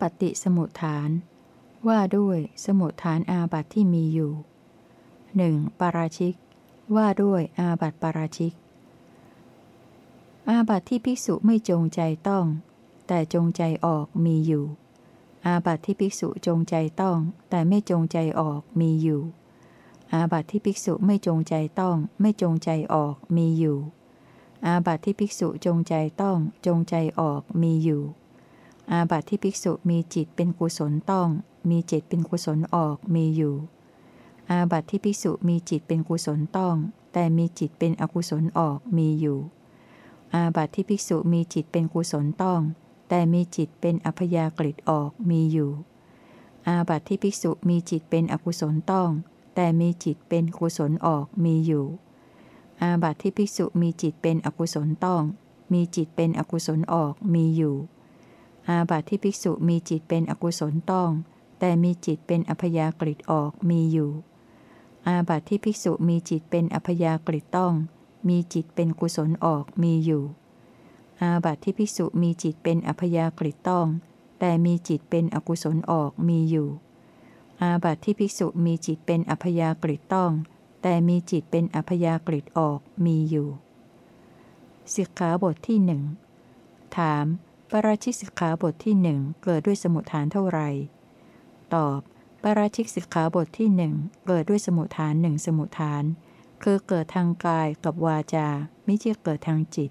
ปฏิสมุทฐาน ว่าด้วยสมุทฐานอาบัติที่มีอยู่หนึ่งปาราชิก ว่าด้วยอาบัติปาราชิก อาบัติที่ภิกษุไม่จงใจต้อง แต่จงใจออกมีอยู่ อาบัติที่ภิกษุจงใจต้อง แต่ไม่จงใจออกมีอยู่ อาบัติที่ภิกษุไม่จงใจต้อง ไม่จงใจออกมีอยู่ อาบัติที่ภิกษุจงใจต้องจงใจออกมีอยู่ อาบัติที่ภิกษุมีจิตเป็นกุศลต้อง มีจิตเป็นกุศลออกมีอยู่ อาบัติที่ภิกษุมีจิตเป็นกุศลต้อง แต่มีจิตเป็นอกุศลออกมีอยู่ อาบัติที่ภิกษุมีจิตเป็นกุศลต้อง แต่มีจิตเป็นอัพยากฤิออกมีอยู่ อาบัติที่ภิกษุมีจิตเป็นอกุศลต้อง แต่มีจิตเป็นกุศลออกมีอยู่ อาบัติที่ภิกษุมีจิตเป็นอกุศลต้อง มีจิตเป็นอกุศลออกมีอยู่ อาบัติที่ภิกษุมีจิตเป็นอกุศลต้อง แต่มีจิตเป็นอัพยากฤิออกมีอยู่ อาบัติที่ภิกษุมีจิตเป็นอัพยากฤิต้อง มีจิตเป็นกุศลออกมีอยู่ อาบัติที่ภิกษุมีจิตเป็นอัพยากฤิต้อง แต่มีจิตเป็นอกุศลออกมีอยู่ อาบัติที่ภิกษุมีจิตเป็นอัพยากฤิต้อง แต่มีจิตเป็นอัพยากฤิออกมีอยู่สิกขาบทที่หนึ่งถาม ปราชิกสิกขาบทที่หนึ่งเกิดด้วยสมุทฐานเท่าไหร่ ตอบ ปราชิกสิกขาบทที่หนึ่งเกิดด้วยสมุทฐานหนึ่งสมุทฐาน คือเกิดทางกายกับวาจา ไม่ใช่เกิดทางจิต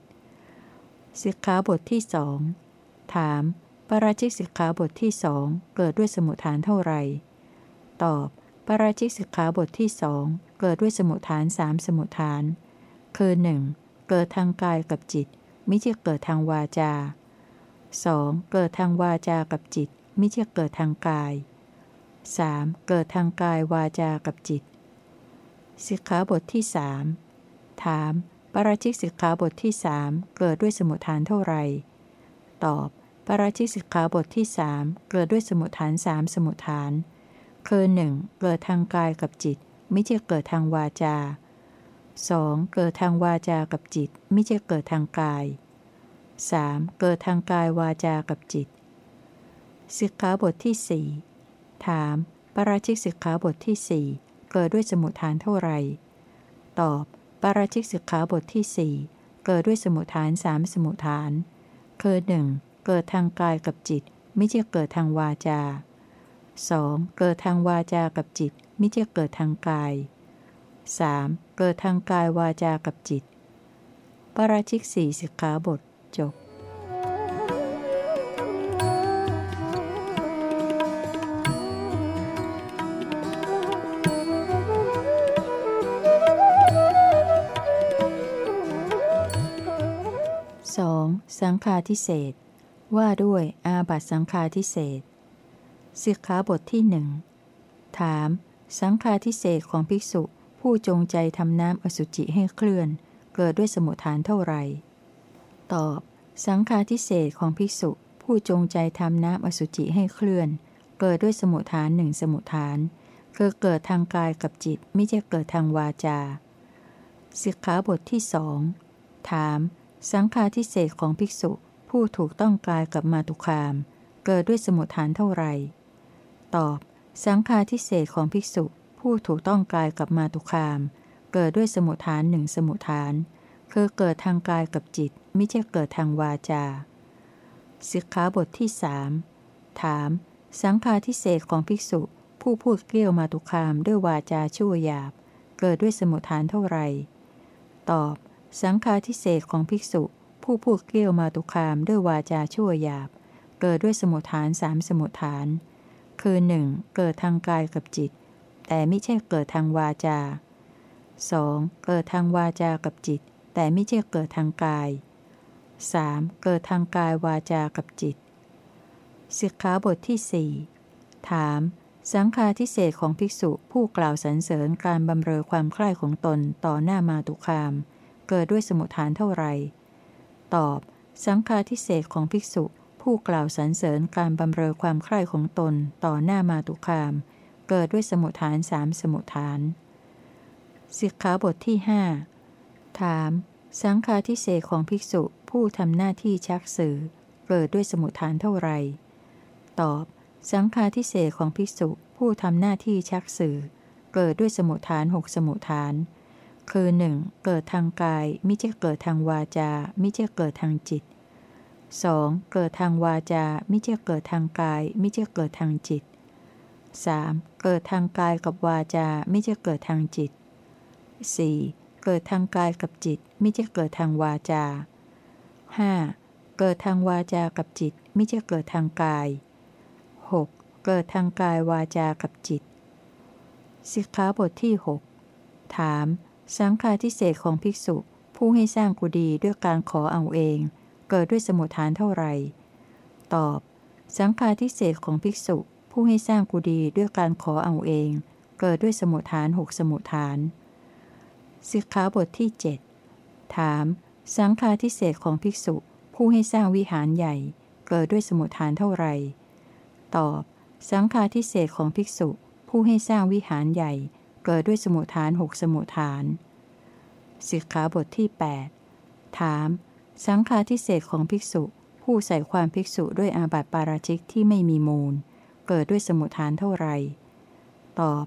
สิกขาบทที่สองถาม ปราชิกสิกขาบทที่สองเกิดด้วยสมุทฐานเท่าไหร่ ตอบ ปราชิกสิกขาบทที่สองเกิดด้วยสมุทฐานสามสมุทฐาน คือหนึ่งเกิดทางกายกับจิต ไม่ใช่เกิดทางวาจา 2. เกิดทางวาจากับจิต ไม่ใช่เกิดทางกาย 3. เกิดทางกายวาจากับจิต สิกขาบทที่สถาม ปราชิกสิกขาบทที่สเกิดด้วยสมุทฐานเท่าไหร่ ตอบ ปราชิกสิกขาบทที่สเกิดด้วยสมุทฐานสามสมุทฐาน คือหนึ่งเกิดทางกายกับจิต ไม่ใช่เกิดทางวาจา 2. เกิดทางวาจากับจิต ไม่ใช่เกิดทางกาย 3. เกิดทางกายวาจากับจิต สิกขาบทที่สถาม ปราชิกสิกขาบทที่สเกิดด้วยสมุทฐานเท่าไหร่ ตอบ ปราชิกสิกขาบทที่สเกิดด้วยสมุทฐานสามสมุทฐาน คือหนึ่งเกิดทางกายกับจิต ไม่ใช่เกิดทางวาจา 2. เกิดทางวาจากับจิต ไม่ใช่เกิดทางกาย 3. เกิดทางกายวาจากับจิต ปราชิกสี่สิกขาบท จบสองสังฆาทิเศษว่าด้วยอาบัตสังฆาทิเศษสิกขาบทที่หนึ่งถาม สังฆาทิเศษของภิกษุผู้จงใจทำน้ำอสุจิให้เคลื่อน เกิดด้วยสมุทฐานเท่าไหร่ ตอบ สังฆาทิเศษของภิกษุ ผู้จงใจทำน้ำอสุจิให้เคลื่อน เกิดด้วยสมุทฐานหนึ่งสมุทฐาน คือเกิดทางกายกับจิตไม่ใช่เกิดทางวาจาสิกขาบทที่สองถาม สังฆาทิเศษของภิกษุ ผู้ถูกต้องกายกับมาตุคาม เกิดด้วยสมุทฐานเท่าไหร่ ตอบ สังฆาทิเศษของภิกษุ ผู้ถูกต้องกายกับมาตุคาม เกิดด้วยสมุทฐานหนึ่งสมุทฐาน คือเกิดทางกายกับจิต ไม่ใช่เกิดทางวาจา สิกขาบทที่สถาม สังฆาทิเศษของภิกษุ ผู้พูดเกลี้ยวมาตุคามด้วยวาจาชั่วหยาบ เกิดด้วยสมุทฐานเท่าไหร่ ตอบ สังฆาทิเศษของภิกษุ ผู้พูดเกลี้ยวมาตุคามด้วยวาจาชั่วหยาบ เกิดด้วยสมุทฐานสามสมุทฐาน คือหนึ่งเกิดทางกายกับจิต แต่ไม่ใช่เกิดทางวาจา 2. เกิดทางวาจากับจิต แต่ไม่ใช่เกิดทางกาย 3. เกิดทางกายวาจากับจิตสิกขาบทที่สถาม สังฆาทิเศษของภิกษุผู้กล่าวสรรเสริญการบำเรอความใคร่ของตนต่อหน้ามาตุคาม เกิดด้วยสมุทฐานเท่าไหร่ ตอบ สังฆาทิเศษของภิกษุผู้กล่าวสรรเสริญการบำเรอความใคร่ของตนต่อหน้ามาตุคาม เกิดด้วยสมุทฐานสามสมุทฐานสิกขาบทที่หถาม สังฆาทิเศษของภิกษุ ผู้ทำหน้าที่ชักสื่อเกิดด้วยสมุทฐานเท่าไหร่ ตอบ สังฆาทิเศษของภิกษุผู้ทำหน้าที่ชักสื่อเกิดด้วยสมุทฐานหกสมุทฐาน คือ 1. เกิดทางกายไม่ใช่เกิดทางวาจาไม่ใช่เกิดทางจิต 2. เกิดทางวาจาไม่ใช่เกิดทางกายไม่ใช่เกิดทางจิต 3. เกิดทางกายกับวาจาไม่ใช่เกิดทางจิต 4. เกิดทางกายกับจิตไม่ใช่เกิดทางวาจา 5. เกิดทางวาจากับจิตไม่ใช่เกิดทางกาย 6. เกิดทางกายวาจากับจิต สิกขาบทที่ 6 ถาม สังฆาทิเศษของภิกษุผู้ให้สร้างกุฏิด้วยการขอเอาเอง เกิดด้วยสมุทฐานเท่าไหร่ ตอบ สังฆาทิเศษของภิกษุผู้ให้สร้างกุฏิด้วยการขอเอาเอง เกิดด้วยสมุทฐานหกสมุทฐาน สิกขาบทที่ 7 ถาม สังฆาทิเศษของภิกษุ ผู้ให้สร้างวิหารใหญ่ เกิดด้วยสมุทฐานเท่าไหร่ ตอบ สังฆาทิเศษของภิกษุ ผู้ให้สร้างวิหารใหญ่ เกิดด้วยสมุทฐานหกสมุทฐาน สิกขาบทที่ 8 ถาม สังฆาทิเศษของภิกษุ ผู้ใส่ความภิกษุด้วยอาบัติปาราชิกที่ไม่มีมูล เกิดด้วยสมุทฐานเท่าไรตอบ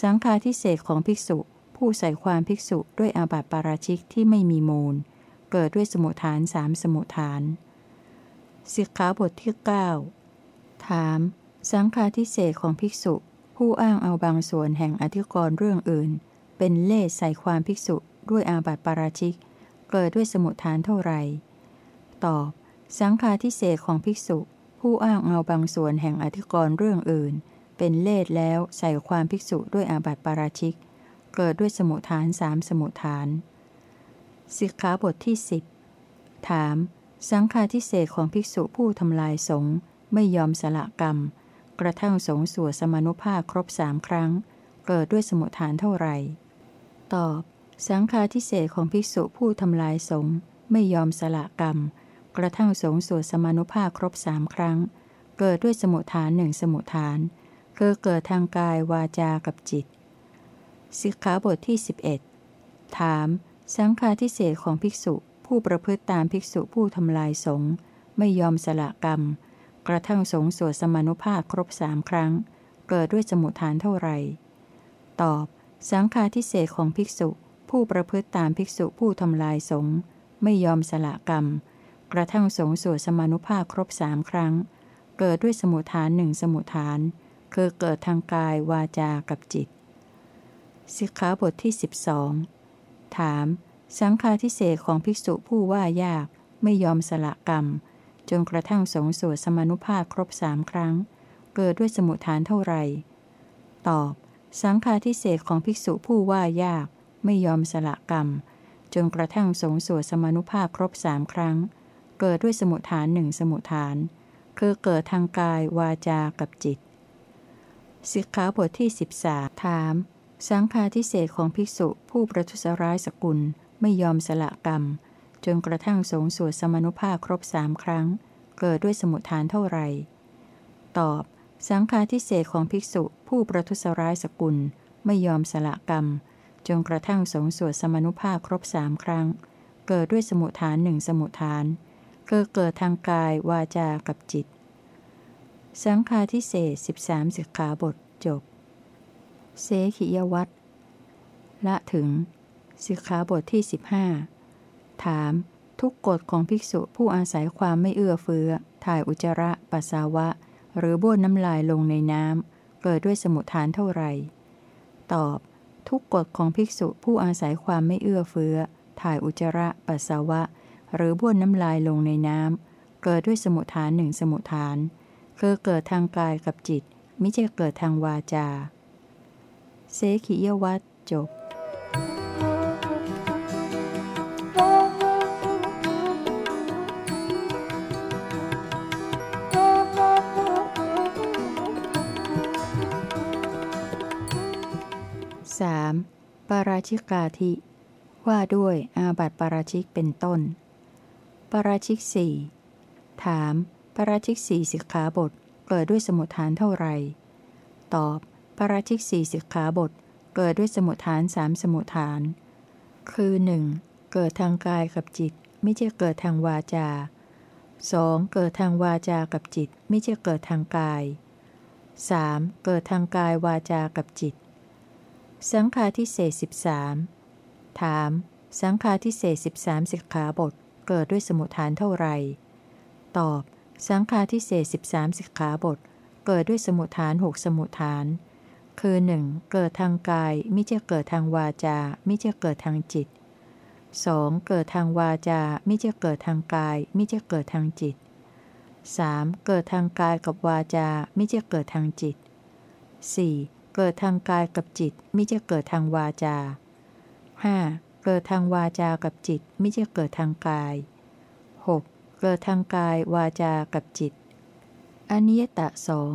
สังฆาทิเศษของภิกษุ ผู้ใส่ความภิกษุด้วยอาบัติปาราชิกที่ไม่มีมูล เกิดด้วยสมุทฐานสามสมุทฐานสิกขาบทที่ 9 ถาม สังฆาทิเศษของภิกษุ ผู้อ้างเอาบางส่วนแห่งอธิกรณ์เรื่องอื่น เป็นเล่ใส่ความภิกษุด้วยอาบัติปาราชิก เกิดด้วยสมุทฐานเท่าไรตอบ สังฆาทิเศษของภิกษุ ผู้อ้างเอาบางส่วนแห่งอธิกรณ์เรื่องอื่น เป็นเลสแล้วใส่ความภิกษุด้วยอาบัติปาราชิก เกิดด้วยสมุทฐานสามสมุทฐาน สิกขาบทที่สิบถาม สังฆาทิเศษของภิกษุผู้ทำลายสงฆ์ไม่ยอมสละกรรม กระทั่งสงสวดสมานุภาพครบสามครั้ง เกิดด้วยสมุทฐานเท่าไหร่ ตอบ สังฆาทิเศษของภิกษุผู้ทำลายสงฆ์ไม่ยอมสละกรรม กระทั่งสงสวดสมานุภาพครบสามครั้ง เกิดด้วยสมุทฐานหนึ่งสมุทฐานคือเกิดทางกายวาจากับจิต สิกขาบทที่ 11 ถาม สังฆาทิเศษของภิกษุผู้ประพฤติตามภิกษุผู้ทำลายสงฆ์ไม่ยอมสละกรรม กระทั่งสงสวดสมานุภาพครบสามครั้ง เกิดด้วยสมุทฐานเท่าไหร่ ตอบ สังฆาทิเศษของภิกษุ ผู้ประพฤติตามภิกษุผู้ทำลายสงฆ์ไม่ยอมสละกรรม กระทั่งสงสวดสมานุภาพครบสามครั้ง เกิดด้วยสมุทฐานหนึ่งสมุทฐาน คือเกิดทางกายวาจากับจิตสิกขาบทที่ 12 ถาม สังฆาทิเศษของภิกษุผู้ว่ายากไม่ยอมสละกรรม จนกระทั่งสงสวดสมานุภาพครบสามครั้ง เกิดด้วยสมุทฐานเท่าไหร่ ตอบ สังฆาทิเศษของภิกษุผู้ว่ายาก ไม่ยอมสละกรรม จนกระทั่งสงสวดสมานุภาพครบสามครั้ง เกิดด้วยสมุทฐานหนึ่งสมุทฐาน คือเกิดทางกายวาจากับจิตสิกขาบทที่ 13 ถาม สังฆาทิเศษของภิกษุผู้ประทุษร้ายสกุลไม่ยอมสละกรรม จนกระทั่งสงสวดสมนุภาพครบสามครั้ง เกิดด้วยสมุทฐานเท่าไหร่ ตอบ สังฆาทิเศษของภิกษุผู้ประทุษร้ายสกุลไม่ยอมสละกรรม จนกระทั่งสงสวดสมนุภาพครบสามครั้ง เกิดด้วยสมุทฐานหนึ่งสมุทฐานคือเกิดทางกายวาจากับจิต สังฆาทิเศษสิบสามสิกขาบทจบ เสขิยวัตละถึง สิกขาบทที่สิบห้าถาม ทุกกฎของภิกษุผู้อาศัยความไม่เอื้อเฟื้อ ถ่ายอุจจาระปัสสาวะ หรือบ้วนน้ำลายลงในน้ำ เกิดด้วยสมุทฐานเท่าไหร่ ตอบ ทุกกฎของภิกษุผู้อาศัยความไม่เอื้อเฟื้อ ถ่ายอุจจาระปัสสาวะ หรือบ้วนน้ำลายลงในน้ำ เกิดด้วยสมุทฐานหนึ่งสมุทฐาน คือเกิดทางกายกับจิต ไม่ใช่เกิดทางวาจา เสขียวัตจบสามปาราชิกาธิ ว่าด้วยอาบัติปาราชิกเป็นต้นปราชิกสี่ถามปราชิกสี่สิกขาบท เกิดด้วยสมุทฐานเท่าไหร่ ตอบ ปราชิกสี่สิกขาบท เกิดด้วยสมุทฐานสามสมุทฐาน คือ 1. เกิดทางกายกับจิต ไม่ใช่เกิดทางวาจา 2. เกิดทางวาจากับจิต ไม่ใช่เกิดทางกาย 3. เกิดทางกายวาจากับจิต สังฆาทิเศษสิบสามถาม สังฆาทิเศษสิบสามสิกขาบท เกิดด้วยสมุทฐานเท่าไหร่ ตอบ สังฆาทิเศษสิบสามสิกขาบท เกิดด้วยสมุทฐานหกสมุทฐาน คือ 1. เกิดทางกายไม่ใช่เกิดทางวาจาไม่ใช่เกิดทางจิต 2. เกิดทางวาจาไม่ใช่เกิดทางกายไม่ใช่เกิดทางจิต 3. เกิดทางกายกับวาจาไม่ใช่เกิดทางจิต 4. เกิดทางกายกับจิตไม่ใช่เกิดทางวาจา 5. เกิดทางวาจากับจิตไม่ใช่เกิดทางกาย 6. เกิดทางกายวาจากับจิตอนิยตะสอง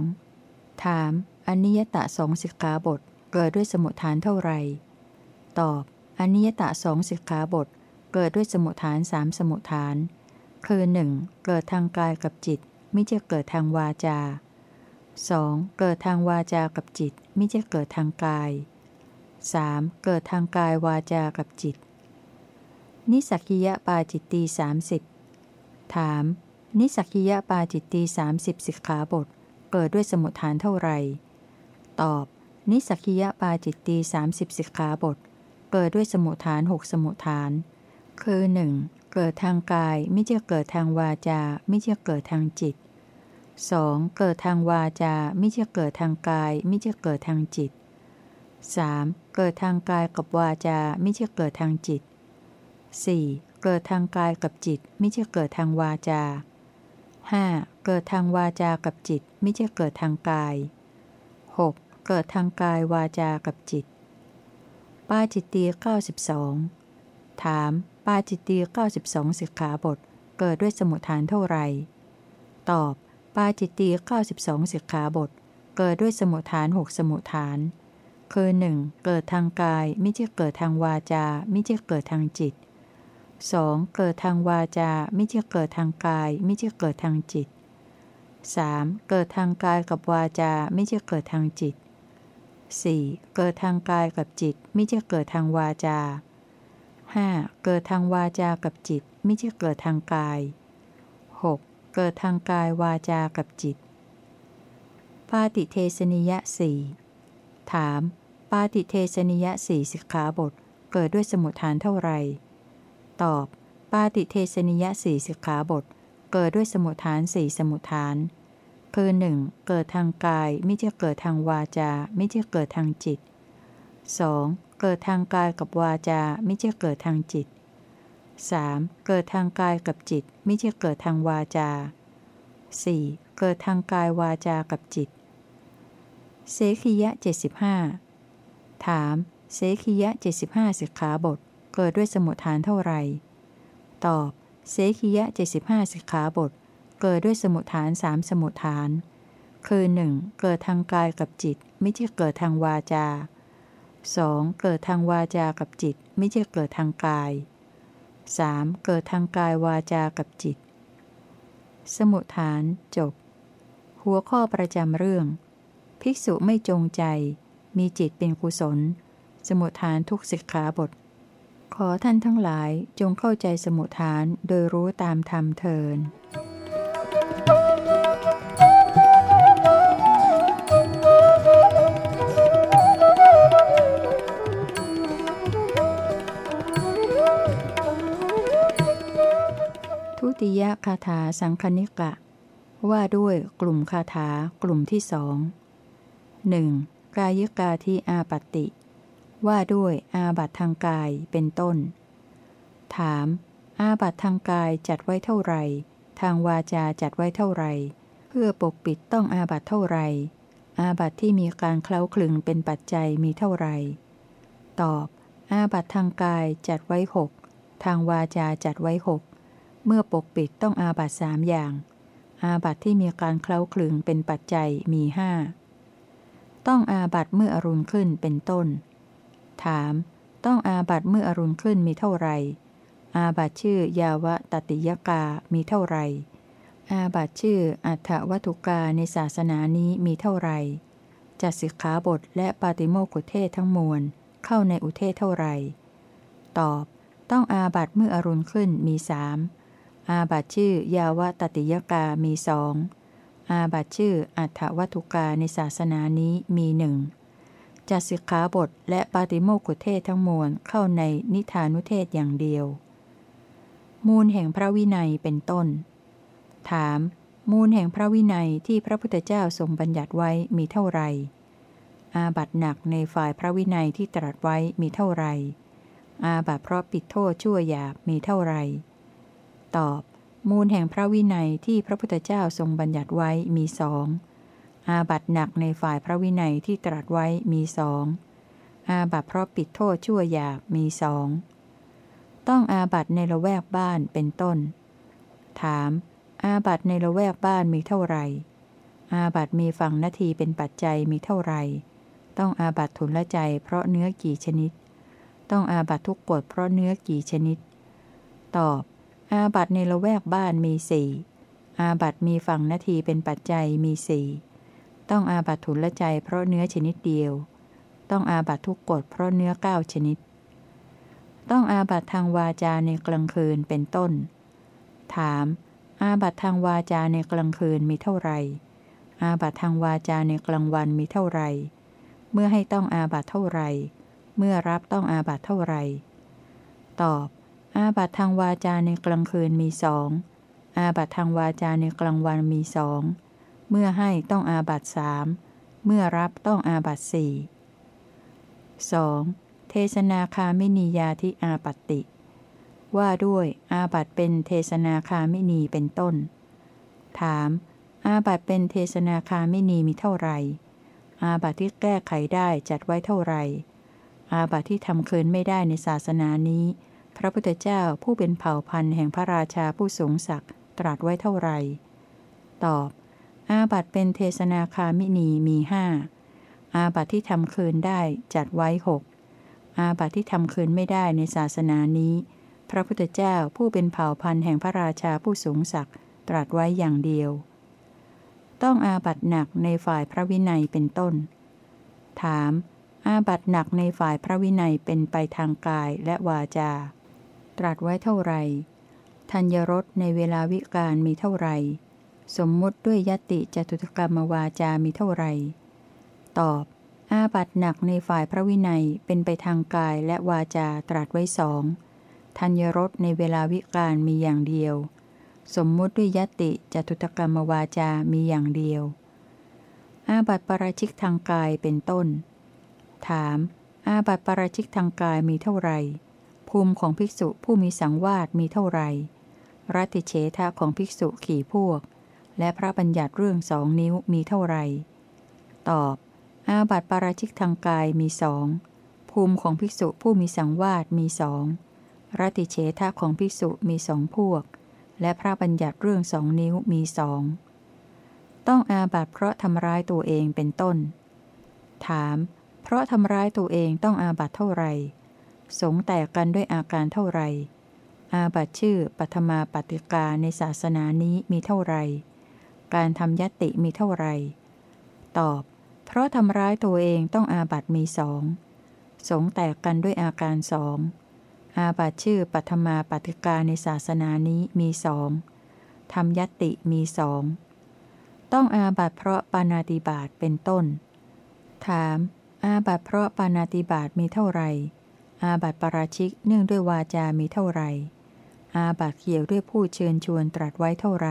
ถาม อนิยตะสองสิกขาบทเกิดด้วยสมุทฐานเท่าไหร่ ตอบอนิยตะสองสิกขาบท เกิดด้วยสมุทฐานสามสมุทฐาน คือ 1. เกิดทางกายกับจิต ไม่ใช่เกิดทางวาจา 2. เกิดทางวาจากับจิต ไม่ใช่เกิดทางกาย 3. เกิดทางกายวาจากับจิต นิสักิยะปาจิตตีสามสิบถาม นิสักิยะปาจิตตีสามสิบสิกขาบท เกิดด้วยสมุทฐานเท่าไหร่ ตอบ นิสักิยปาจิตตีสามสิบสิกขาบท เกิดด้วยสมุทฐานหกสมุทฐาน คือ 1. เกิดทางกายไม่ใช่เกิดทางวาจาไม่ใช่เกิดทางจิต 2. เกิดทางวาจาไม่ใช่เกิดทางกายไม่ใช่เกิดทางจิต 3. เกิดทางกายกับวาจาไม่ใช่เกิดทางจิต 4. เกิดทางกายกับจิตไม่ใช่เกิดทางวาจา 5. เกิดทางวาจากับจิตไม่ใช่เกิดทางกาย เกิดทางกายวาจากับจิต ปาจิตตี92 ถาม ปาจิตตี92 สิกขาบท เกิดด้วยสมุทฐานเท่าไหร่ ตอบ ปาจิตตี92 สิกขาบท เกิดด้วยสมุทฐานหกสมุทฐาน คือ 1. เกิดทางกายไม่ใช่เกิดทางวาจาไม่ใช่เกิดทางจิต 2. เกิดทางวาจาไม่ใช่เกิดทางกายไม่ใช่เกิดทางจิต 3. เกิดทางกายกับวาจาไม่ใช่เกิดทางจิต 4. เกิดทางกายกับจิตไม่ใช่เกิดทางวาจา 5. เกิดทางวาจากับจิตไม่ใช่เกิดทางกาย 6. เกิดทางกายวาจากับจิต ปาติเทสนิยะสี่ถาม ปาติเทสนิยะสี่สิกขาบท เกิดด้วยสมุทฐานเท่าไหร่ ตอบ ปาติเทสนิยะสี่สิกขาบท เกิดด้วยสมุทฐานสี่สมุทฐาน คือหนึ่งเกิดทางกายไม่ใช่เกิดทางวาจา ไม่ใช่เกิดทางจิต 2. เกิดทางกายกับวาจาไม่ใช่เกิดทางจิต 3. เกิดทางกายกับจิต ไม่ใช่เกิดทางวาจา 4. เกิดทางกายวาจากับจิต เสขียะเจ็ดสิบห้าถาม เสขียะเจ็ดสิบห้าสิกขาบท เกิดด้วยสมุทฐานเท่าไหร่ ตอบ เสขียะเจ็ดสิบห้าสิกขาบท เกิดด้วยสมุทฐานสามสมุทฐาน คือ 1. เกิดทางกายกับจิต ไม่ใช่เกิดทางวาจา 2. เกิดทางวาจากับจิต ไม่ใช่เกิดทางกาย 3. เกิดทางกายวาจากับจิต สมุทฐานจบ หัวข้อประจำเรื่อง ภิกษุไม่จงใจ มีจิตเป็นกุศล สมุทฐานทุกสิกขาบท ขอท่านทั้งหลายจงเข้าใจสมุทฐานโดยรู้ตามธรรมเทิน ทุติยคาถาสังคณิกะ ว่าด้วยกลุ่มคาถากลุ่มที่สองหนึ่งกายกาที่อาปติ ว่าด้วยอาบัตทางกายเป็นต้น ถาม อาบัตทางกายจัดไว้เท่าไหร่ ทางวาจาจัดไว้เท่าไหร่ เพื่อปกปิดต้องอาบัตเท่าไหร่ อาบัตที่มีการเคล้าคลึงเป็นปัจจัยมีเท่าไหร่ ตอบ อาบัตทางกายจัดไว้หกทางวาจาจัดไว้หก เมื่อปกปิดต้องอาบัตสามอย่าง อาบัตที่มีการเคล้าคลึงเป็นปัจจัยมีห้าต้องอาบัตเมื่ออรุณขึ้นเป็นต้น ถาม ต้องอาบัตเมื่ออรุณขึ้นมีเท่าไหร่ อาบัตชื่อยาวะตติยกา มีเท่าไหร่ อาบัตชื่ออัฏฐวัตุกาในศาสนานี้มีเท่าไหร่จัดสิกขาบทและปาติโมกุเทศทั้งมวลเข้าในอุเทศเท่าไหร่ ตอบ ต้องอาบัตเมื่ออรุณขึ้นมีสาม อาบัตชื่อยาวตติยกามีสอง อาบัตชื่ออัฏฐวัตุกาในศาสนานี้มีหนึ่งจัดสิกขาบทและปาติโมกุเทศทั้งมวลเข้าในนิทานุเทศอย่างเดียว มูลแห่งพระวินัยเป็นต้น ถาม มูลแห่งพระวินัยที่พระพุทธเจ้าทรงบัญญัติไว้มีเท่าไหร่อาบัตหนักในฝ่ายพระวินัยที่ตรัสไว้มีเท่าไหร่อาบัตเพราะปิดโทษชั่วหยาบมีเท่าไหร่ ตอบ มูลแห่งพระวินัยที่พระพุทธเจ้าทรงบัญญัติไว้มีสอง อาบัตหนักในฝ่ายพระวินัยที่ตรัสไว้มีสอง อาบัตเพราะปิดโทษชั่วหยาบมีสอง ต้องอาบัตในละแวกบ้านเป็นต้น ถาม อาบัตในละแวกบ้านมีเท่าไหร่ อาบัตมีฝั่งนาทีเป็นปัจจัยมีเท่าไหร่ ต้องอาบัตทุนละใจเพราะเนื้อกี่ชนิด ต้องอาบัตทุกกฎเพราะเนื้อกี่ชนิด ตอบ อาบัตในละแวกบ้านมีสี่อาบัตมีฝั่งนาทีเป็นปัจจัยมีสี่ต้องอาบัตทุนละใจเพราะเนื้อชนิดเดียว ต้องอาบัติทุกกฎเพราะเนื้อเก้าชนิด ต้องอาบัติทางวาจาในกลางคืนเป็นต้น ถาม อาบัติทางวาจาในกลางคืนมีเท่าไหร่อาบัติทางวาจาในกลางวันมีเท่าไหร่ เมื่อให้ต้องอาบัติเท่าไหร่ เมื่อรับต้องอาบัติเท่าไหร่ ตอบ อาบัติทางวาจาในกลางคืนมีสองอาบัติทางวาจาในกลางวันมีสองเมื่อให้ต้องอาบัตสามเมื่อรับต้องอาบัตสี่สองเทศนาคามินียาทิอาปัตติ ว่าด้วยอาบัตเป็นเทศนาคามินีเป็นต้น ถาม อาบัตเป็นเทศนาคามินีมีเท่าไหร่อาบัตที่แก้ไขได้จัดไว้เท่าไหร่อาบัตที่ทำเคืนไม่ได้ในศาสนานี้ พระพุทธเจ้าผู้เป็นเผ่าพันธุ์แห่งพระราชาผู้สูงศักดิ์ตรัสไว้เท่าไหร่ตอบ อาบัตเป็นเทศนาคามินีมีห้าอาบัตที่ทำคืนได้จัดไว้หกอาบัตที่ทำคืนไม่ได้ในศาสนานี้ พระพุทธเจ้าผู้เป็นเผ่าพันธุ์แห่งพระราชาผู้สูงศักดิ์ตรัสไว้อย่างเดียว ต้องอาบัตหนักในฝ่ายพระวินัยเป็นต้น ถาม อาบัตหนักในฝ่ายพระวินัยเป็นไปทางกายและวาจา ตรัสไว้เท่าไรธัญรสในเวลาวิกาลมีเท่าไร สมมุติด้วยยติจตุถกรรมวาจามีเท่าไร ตอบ อาบัตหนักในฝ่ายพระวินัยเป็นไปทางกายและวาจาตรัสไว้สองธัญรสในเวลาวิกาลมีอย่างเดียว สมมุติด้วยยติจตุถกรรมวาจามีอย่างเดียว อาบัตปราชิกทางกายเป็นต้น ถาม อาบัตปราชิกทางกายมีเท่าไร ภูมิของภิกษุผู้มีสังวาสมีเท่าไรรัติเฉทะของภิกษุขี่พวก และพระบัญญัติเรื่องสองนิ้วมีเท่าไรตอบ อาบัติปาราชิกทางกายมีสองภูมิของภิกษุผู้มีสังวาสมีสองรติเฉทะของภิกษุมีสองพวก และพระบัญญัติเรื่องสองนิ้วมีสองต้องอาบัติเพราะทำร้ายตัวเองเป็นต้น ถาม เพราะทำร้ายตัวเองต้องอาบัติเท่าไหร่ สงแตกกันด้วยอาการเท่าไหร่อาบัตชื่อปัทมาปฏิกาในศาสนานี้มีเท่าไหร่การทำยติมีเท่าไร ตอบ เพราะทำร้ายตัวเองต้องอาบัตมีสองสงแตกกันด้วยอาการสอง อาบัตชื่อปัทมาปฏิกาในศาสนานี้มีสองทำญัตติมีสอง ต้องอาบัติเพราะปาณาติบาตเป็นต้น ถาม อาบัติเพราะปาณาติบาตมีเท่าไร อาบัติปาราชิกเนื่องด้วยวาจามีเท่าไรอาบัติเกี่ยวด้วยผู้เชิญชวนตรัสไว้เท่าไร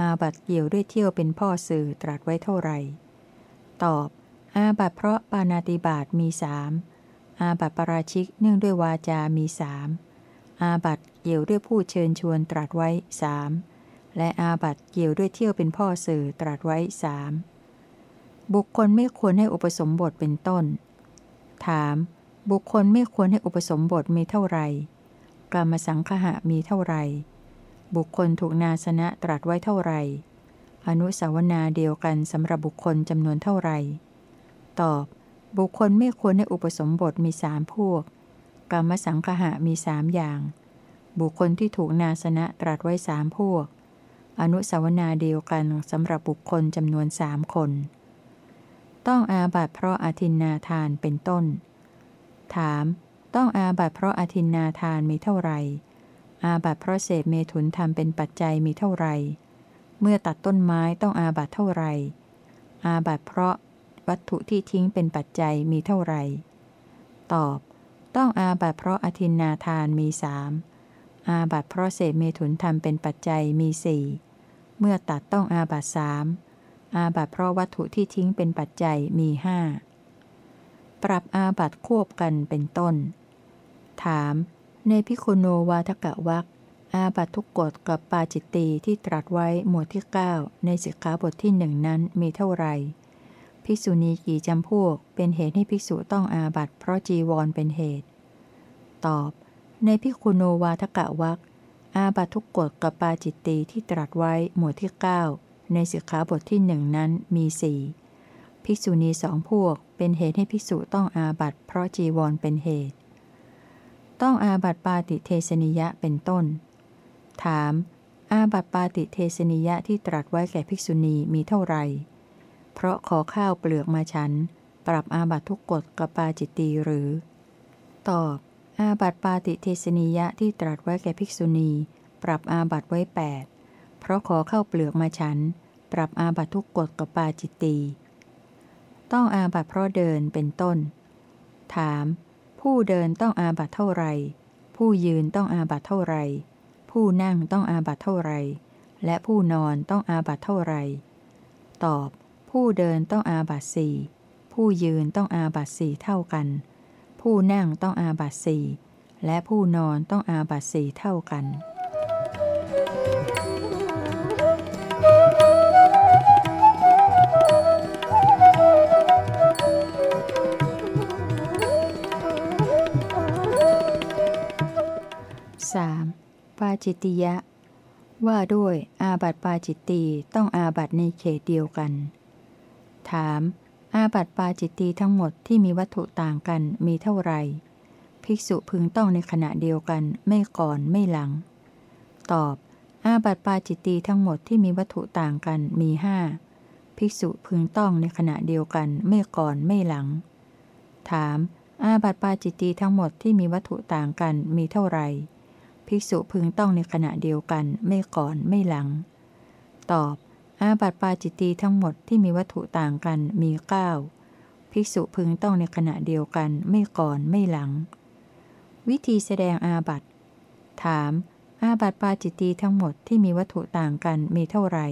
อาบัติเกี่ยวด้วยเที่ยวเป็นพ่อสื่อตรัสไว้เท่าไหร่ ตอบ อาบัติเพราะปาณาติบาตมีสามอาบัติปาราชิกเนื่องด้วยวาจามีสามอาบัตเกี่ยวด้วยผู้เชิญชวนตรัสไว้สามและอาบัตเกี่ยวด้วยเที่ยวเป็นพ่อสื่อตรัสไว้สามบุคคลไม่ควรให้อุปสมบทเป็นต้น ถาม บุคคลไม่ควรให้อุปสมบทมีเท่าไหร่กรรมสังคหะมีเท่าไหร่ บุคคลถูกนาสนะตรัสไว้เท่าไหร่ อนุสาวนาเดียวกันสำหรับบุคคลจำนวนเท่าไหร่ ตอบ บุคคลไม่ควรในอุปสมบทมีสามพวก กรรมสังคหะมีสามอย่าง บุคคลที่ถูกนาสนะตรัสไว้สามพวก อนุสาวนาเดียวกันสำหรับบุคคลจำนวนสามคน ต้องอาบัติเพราะอทินนาทานเป็นต้น ถาม ต้องอาบัติเพราะอทินนาทานมีเท่าไหร่อาบัติเพราะเสพเมถุนธรรมเป็นปัจจัยมีเท่าไหร่ เมื่อตัดต้นไม้ต้องอาบัติเท่าไหร่ อาบัติเพราะวัตถุที่ทิ้งเป็นปัจจัยมีเท่าไหร่ ตอบ ต้องอาบัติเพราะอทินนาทานมีสามอาบัติเพราะเสพเมถุนธรรมเป็นปัจจัยมีสี่เมื่อตัดต้องอาบัติสามอาบัติเพราะวัตถุที่ทิ้งเป็นปัจจัยมีห้า ปรับอาบัติควบกันเป็นต้น ถาม ในภิกขุโนวาทกวรรคอาบัติทุกกฎกับปาจิตตีย์ที่ตรัสไว้หมวดที่ 9 ในสิกขาบทที่หนึ่งนั้นมีเท่าไหร่ ภิกษุณีกี่จำพวก เป็นเหตุให้ภิกษุต้องอาบัตเพราะจีวรเป็นเหตุ ตอบ ในพิคุโนวาทกะวักอาบัตทุกกฎกับปาจิตตีที่ตรัสไว้หมวดที่ 9 ในสิกขาบทที่หนึ่งนั้นมีสี่ภิกษุณีสองพวก เป็นเหตุให้ภิกษุต้องอาบัตเพราะจีวรเป็นเหตุ ต้องอาบัตปาติเทสนิยะเป็นต้น ถาม อาบัตปาติเทสนิยะที่ตรัสไว้แก่ภิกษุณีมีเท่าไหร่ เพราะขอข้าวเปลือกมาฉัน ปรับอาบัตทุกกฎกับปาจิตตีหรือ ตอบ อาบัตปาติเทสนิยะที่ตรัสไว้แก่ภิกษุณี ปรับอาบัตไว้แปดเพราะขอข้าวเปลือกมาฉัน ปรับอาบัตทุกกฎกับปาจิตตี ต้องอาบัตเพราะเดินเป็นต้น ถาม ผู้เดินต้องอาบัติเท่าไร ผู้ยืนต้องอาบัติเท่าไร ผู้นั่งต้องอาบัติเท่าไร และผู้นอนต้องอาบัติเท่าไร ตอบ ผู้เดินต้องอาบัติสี่ ผู้ยืนต้องอาบัติสี่เท่ากัน ผู้นั่งต้องอาบัติสี่ และผู้นอนต้องอาบัติสี่เท่ากัน 3. ปาจิตติยะ ว่าด้วยอาบัติปาจิตตีต้องอาบัติในเขตเดียวกัน ถาม อาบัติปาจิตตีทั้งหมดที่มีวัตถุต่างกันมีเท่าไหร่ภิกษุพึงต้องในขณะเดียวกันไม่ก่อนไม่หลัง ตอบ อาบัติปาจิตตีทั้งหมดที่มีวัตถุต่างกันมีห้าภิกษุพึงต้องในขณะเดียวกันไม่ก่อนไม่หลัง ถาม อาบัติปาจิตตีทั้งหมดที่มีวัตถุต่างกันมีเท่าไหร่ ภิกษุพึงต้องในขณะเดียวกัน ไม่ก่อนไม่หลัง ตอบ อาบัติปาจิตตีทั้งหมดที่มีวัตถุต่างกันมีเก้าภิกษุพึงต้องในขณะเดียวกัน ไม่ก่อนไม่หลัง วิธีแสดงอาบัติถาม อาบัติปาจิตตีทั้งหมดที่มีวัตถุต่างกันมีเท่าไหร่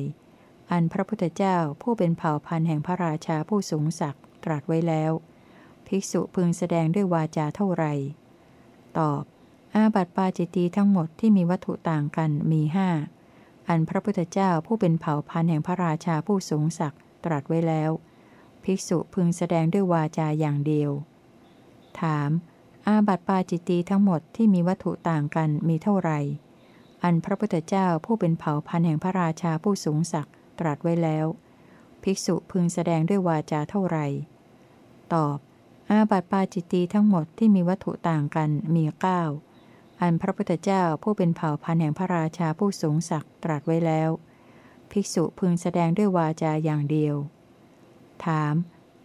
อันพระพุทธเจ้าผู้เป็นเผ่าพันธุ์แห่งพระราชาผู้สูงศักดิ์ตรัสไว้แล้ว ภิกษุพึงแสดงด้วยวาจาเท่าไหร่ ตอบ อาบัติปาจิตตีทั้งหมดที่มีวัตถุต่างกันมีห้าอันพระพุทธเจ้าผู้เป็นเผ่าพันธุ์แห่งพระราชาผู้สูงศักดิ์ตรัสไว้แล้ว ภิกษุพึงแสดงด้วยวาจาอย่างเดียว ถาม อาบัติปาจิตตีทั้งหมดที่มีวัตถุต่างกันมีเท่าไหร่ อันพระพุทธเจ้าผู้เป็นเผ่าพันธุ์แห่งพระราชาผู้สูงศักดิ์ตรัสไว้แล้ว ภิกษุพึงแสดงด้วยวาจาเท่าไหร่ ตอบ อาบัติปาจิตตีทั้งหมดที่มีวัตถุต่างกันมีเก้า อันพระพุทธเจ้าผู้เป็นเผ่าพันธุ์แห่งพระราชาผู้สูงศักดิ์ตรัสไว้แล้ว ภิกษุพึงแสดงด้วยวาจาอย่างเดียว ถาม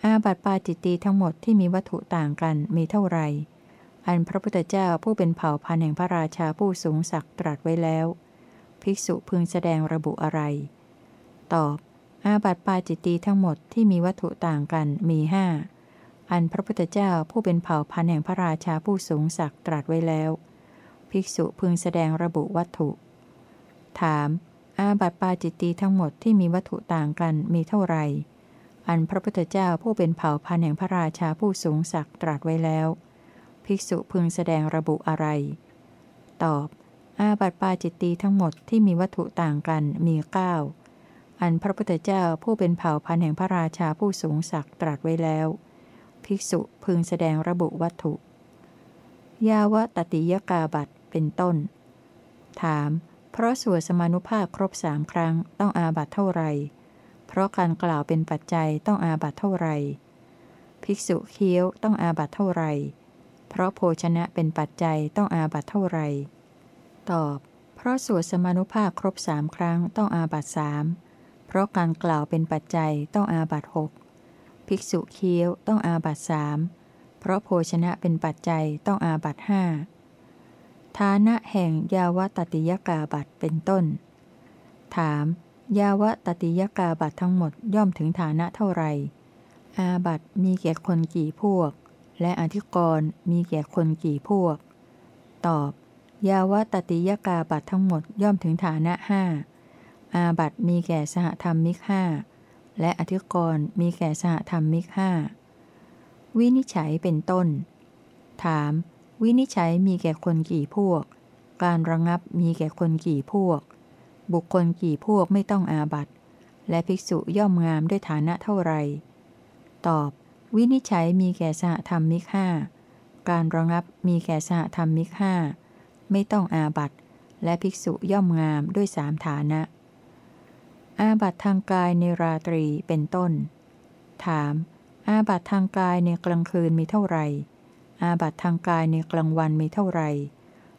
อาบัติปาจิตตีทั้งหมดที่มีวัตถุต่างกันมีเท่าไหร่ อันพระพุทธเจ้าผู้เป็นเผ่าพันธุ์แห่งพระราชาผู้สูงศักดิ์ตรัสไว้แล้ว ภิกษุพึงแสดงระบุอะไร ตอบ อาบัติปาจิตตีทั้งหมดที่มีวัตถุต่างกันมีห้าอันพระพุทธเจ้าผู้เป็นเผ่าพันธุ์แห่งพระราชาผู้สูงศักดิ์ตรัสไว้แล้ว ภิกษุพึงแสดงระบุวัตถุ ถาม อาบัติปาจิตตีทั้งหมดที่มีวัตถุต่างกันมีเท่าไหร่ อันพระพุทธเจ้าผู้เป็นเผ่าพันธุ์แห่งพระราชาผู้สูงศักดิ์ตรัสไว้แล้ว ภิกษุพึงแสดงระบุอะไร ตอบ อาบัติปาจิตตีทั้งหมดที่มีวัตถุต่างกันมีเก้าอันพระพุทธเจ้าผู้เป็นเผ่าพันธุ์แห่งพระราชาผู้สูงศักดิ์ตรัสไว้แล้ว ภิกษุพึงแสดงระบุวัตถุ ยาวตติยกาบัต เป็นต้น ถาม เพราะสวดสมานุภาพครบสามครั้งต้องอาบัตเท่าไรเพราะการกล่าวเป็นปัจจัยต้องอาบัตเท่าไรภิกษุเคี้ยวต้องอาบัตเท่าไรเพราะโภชนะเป็นปัจจัยต้องอาบัตเท่าไรตอบ เพราะสวดสมานุภาพครบสามครั้งต้องอาบัตสามเพราะการกล่าวเป็นปัจจัยต้องอาบัตหกภิกษุเคี้ยวต้องอาบัตสามเพราะโภชนะเป็นปัจจัยต้องอาบัตห้า ฐานะแห่งยาวตติยกาบัตเป็นต้น ถาม ยาวตติยกาบัตทั้งหมดย่อมถึงฐานะเท่าไหร่ อาบัตมีแก่คนกี่พวก และอธิกรณ์มีแก่คนกี่พวก ตอบ ยาวตติยกาบัตทั้งหมดย่อมถึงฐานะห้าอาบัตมีแก่สหธรรมมิกห้าและอธิกรณ์มีแก่สหธรรมมิกห้าวินิจฉัยเป็นต้น ถาม วินิจฉัยมีแก่คนกี่พวก การระงับมีแก่คนกี่พวก บุคคลกี่พวกไม่ต้องอาบัตและภิกษุย่อมงามด้วยฐานะเท่าไร ตอบ วินิจฉัยมีแก่สหธรรมมิกห้าการระงับมีแก่สหธรรมมิกห้าไม่ต้องอาบัตและภิกษุย่อมงามด้วยสามฐานะ อาบัตทางกายในราตรีเป็นต้น ถาม อาบัตทางกายในกลางคืนมีเท่าไหร่ อาบัตทางกายในกลางวันมีเท่าไหร่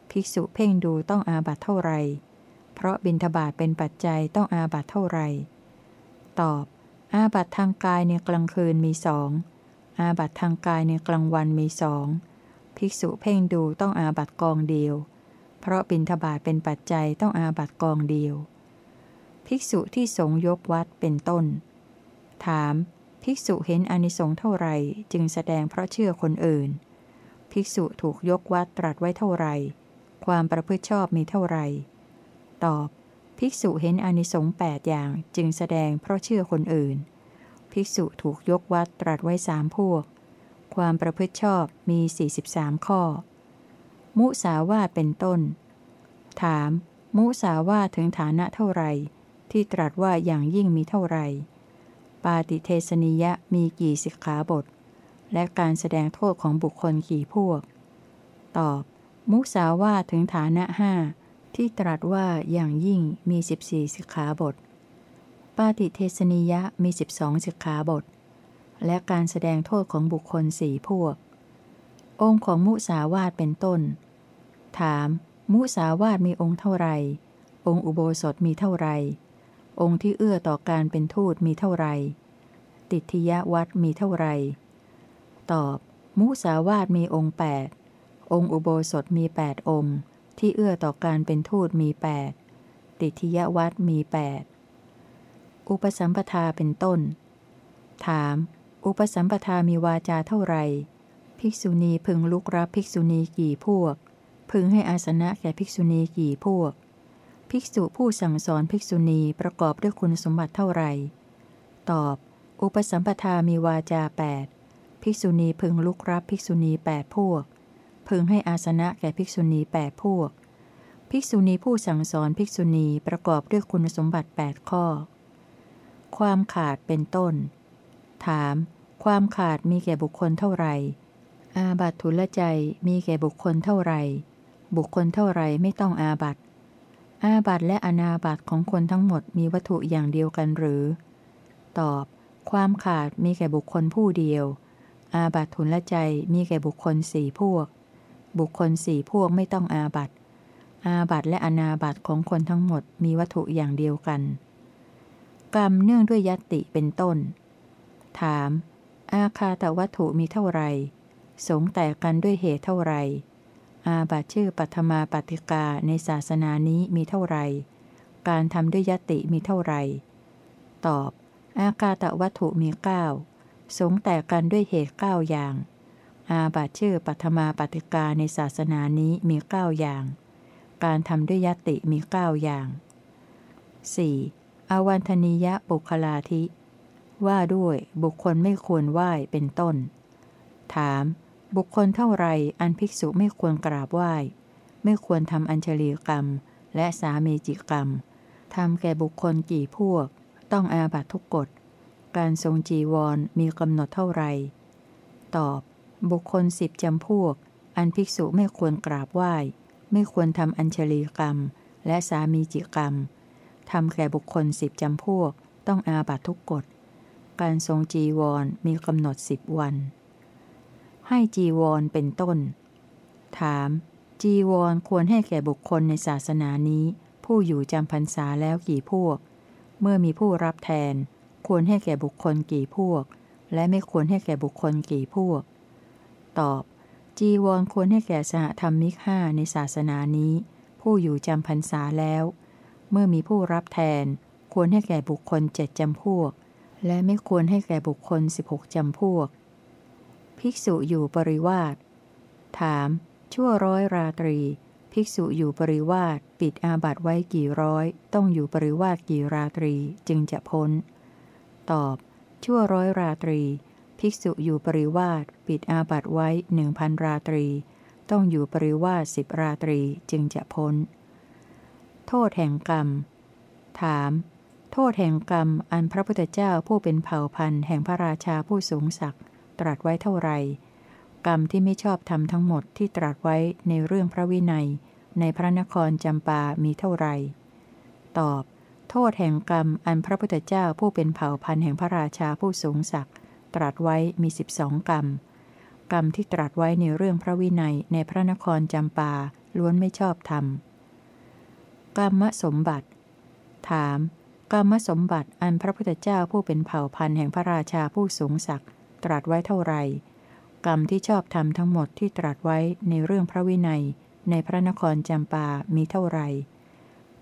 ภิกษุเพ่งดูต้องอาบัตเท่าไหร่ เพราะบินทบาทเป็นปัจจัยต้องอาบัตเท่าไหร่ ตอบ อาบัตทางกายในกลางคืนมีสอง อาบัตทางกายในกลางวันมีสอง ภิกษุเพ่งดูต้องอาบัตกองเดียว เพราะบินทบาทเป็นปัจจัยต้องอาบัตกองเดียว ภิกษุที่สงยกวัดเป็นต้น ถาม ภิกษุเห็นอนิสงส์เท่าไรจึงแสดงเพราะเชื่อคนอื่น ภิกษุถูกยกวัดตรัสไว้เท่าไร ความประพฤติชอบมีเท่าไร ตอบ ภิกษุเห็นอนิสงส์แปดอย่างจึงแสดงเพราะเชื่อคนอื่น ภิกษุถูกยกวัดตรัสไว้สามพวก ความประพฤติชอบมี 43 ข้อ มุสาวาเป็นต้น ถาม มุสาวาถึงฐานะเท่าไร ที่ตรัสว่าอย่างยิ่งมีเท่าไร ปาติเทสนิยะมีกี่สิกขาบท และการแสดงโทษของบุคคลกี่พวก ตอบ มุสาวาถึงฐานะห้าที่ตรัสว่าอย่างยิ่งมี 14 สิกขาบท ปาติเทสนิยะมี 12 สิกขาบท และการแสดงโทษของบุคคลสี่พวก องค์ของมุสาวาตเป็นต้น ถาม มุสาวาตมีองค์เท่าไร องค์อุโบสถมีเท่าไร องค์ที่เอื้อต่อการเป็นทูตมีเท่าไร ติทยวัดมีเท่าไร ตอบ มุสาวาตมีองค์ 8 องค์อุโบสถมี 8 องค์ ที่เอื้อต่อการเป็นทูตมี 8 ติทยวัดมี 8 อุปสัมปทาเป็นต้น ถาม อุปสัมปทามีวาจาเท่าไรภิกษุณีพึงลุกรับภิกษุณีกี่พวก พึงให้อาสนะแก่ภิกษุณีกี่พวก ภิกษุผู้สั่งสอนภิกษุณีประกอบด้วยคุณสมบัติเท่าไหร่ ตอบ อุปสัมปทามีวาจาแปด ภิกษุณีพึงลุกรับภิกษุณีแปดพวก พึงให้อาสนะแก่ภิกษุณีแปดพวก ภิกษุณีผู้สั่งสอนภิกษุณีประกอบด้วยคุณสมบัติ 8 ข้อ ความขาดเป็นต้น ถาม ความขาดมีแก่บุคคลเท่าไหร่ อาบัตทุลใจมีแก่บุคคลเท่าไหร่ บุคคลเท่าไหร่ไม่ต้องอาบัตอาบัตและอนาบัตของคนทั้งหมดมีวัตถุอย่างเดียวกันหรือ ตอบ ความขาดมีแก่บุคคลผู้เดียว อาบัตทุนละใจมีแก่บุคคลสี่พวก บุคคลสี่พวกไม่ต้องอาบัตอาบัตและอนาบัตของคนทั้งหมดมีวัตถุอย่างเดียวกัน กรรมเนื่องด้วยยติเป็นต้น ถาม อาคาตวัตถุมีเท่าไหร่ สงแตกกันด้วยเหตุเท่าไหร่ อาบัตชื่อปัทมาปฏิกาในศาสนานี้มีเท่าไหร่ การทำด้วยยติมีเท่าไหร่ ตอบ อากาตวัตถุมีเก้า สงแตกกันด้วยเหตุเก้าอย่าง อาบัตชื่อปัทมาปฏิกาในศาสนานี้มีเก้าอย่าง การทำด้วยยติมีเก้าอย่าง 4. อวันธนียบุคลาธิ ว่าด้วยบุคคลไม่ควรไหว้เป็นต้น ถาม บุคคลเท่าไรอันภิกษุไม่ควรกราบไหว้ ไม่ควรทำอัญชลีกรรม และสามีจิกรรมทำแก่บุคคลกี่พวก ต้องอาบัตทุกกฎ การทรงจีวรมีกำหนดเท่าไรตอบ บุคคลสิบจำพวก อันภิกษุไม่ควรกราบไหว้ ไม่ควรทำอัญชลีกรรม และสามีจิกรรมทำแก่บุคคลสิบจำพวก ต้องอาบัตทุกกฎ การทรงจีวรมีกำหนดสิบวัน ให้จีวรเป็นต้น ถาม จีวรควรให้แก่บุคคลในศาสนานี้ ผู้อยู่จำพรรษาแล้วกี่พวก เมื่อมีผู้รับแทน ควรให้แก่บุคคลกี่พวก และไม่ควรให้แก่บุคคลกี่พวก ตอบ จีวรควรให้แก่สหธรรมิกห้าในศาสนานี้ ผู้อยู่จำพรรษาแล้ว เมื่อมีผู้รับแทน ควรให้แก่บุคคลเจ็ดจำพวก และไม่ควรให้แก่บุคคล 16จำพวก ภิกษุอยู่ปริวาสถาม ชั่วร้อยราตรี ภิกษุอยู่ปริวาสปิดอาบัตไว้กี่ร้อย ต้องอยู่ปริวาสกี่ราตรีจึงจะพ้น ตอบ ชั่วร้อยราตรี ภิกษุอยู่ปริวาสปิดอาบัตไว้หนึ่งพันราตรี ต้องอยู่ปริวาสสิบราตรีจึงจะพ้น โทษแห่งกรรม ถาม โทษแห่งกรรมอันพระพุทธเจ้าผู้เป็นเผ่าพันธุ์แห่งพระราชาผู้สูงศักดิ์ตรัสไว้เท่าไหร่กรรมที่ไม่ชอบทำทั้งหมดที่ตรัสไว้ในเรื่องพระวินัย ในพระนครจำปามีเท่าไหร่ ตอบ โทษแห่งกรรมอันพระพุทธเจ้าผู้เป็นเผ่าพันธุ์แห่งพระราชาผู้สูงศักดิ์ตรัสไว้มีสิบสองกรรม กรรมที่ตรัสไว้ในเรื่องพระวินัยในพระนครจำปาล้วนไม่ชอบธรรมกรรมสมบัติ ถาม กรรมสมบัติอันพระพุทธเจ้าผู้เป็นเผ่าพันธุ์แห่งพระราชาผู้สูงศักดิ์ตรัสไว้เท่าไหร่กรรมที่ชอบทำทั้งหมดที่ตรัสไว้ในเรื่องพระวินัย ในพระนครจำปามีเท่าไหร่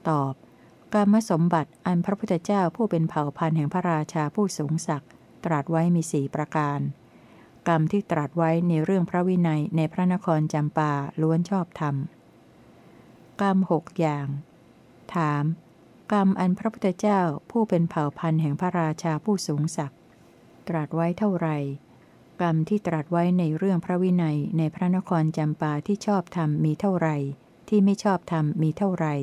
ตอบ กรรมสมบัติอันพระพุทธเจ้าผู้เป็นเผ่าพันธุ์แห่งพระราชาผู้สูงศักดิ์ตรัสไว้มีสี่ประการ กรรมที่ตรัสไว้ในเรื่องพระวินัยในพระนครจำปาล้วนชอบธรรม กรรมหกอย่าง ถาม กรรมอันพระพุทธเจ้าผู้เป็นเผ่าพันธุ์แห่งพระราชาผู้สูงศักดิ์ตรัสไว้เท่าไหร่กรรมที่ตรัสไว้ในเรื่องพระวินัยในพระนครจำปาที่ชอบธรรมมีเท่าไหร่ ที่ไม่ชอบธรรมมีเท่าไหร่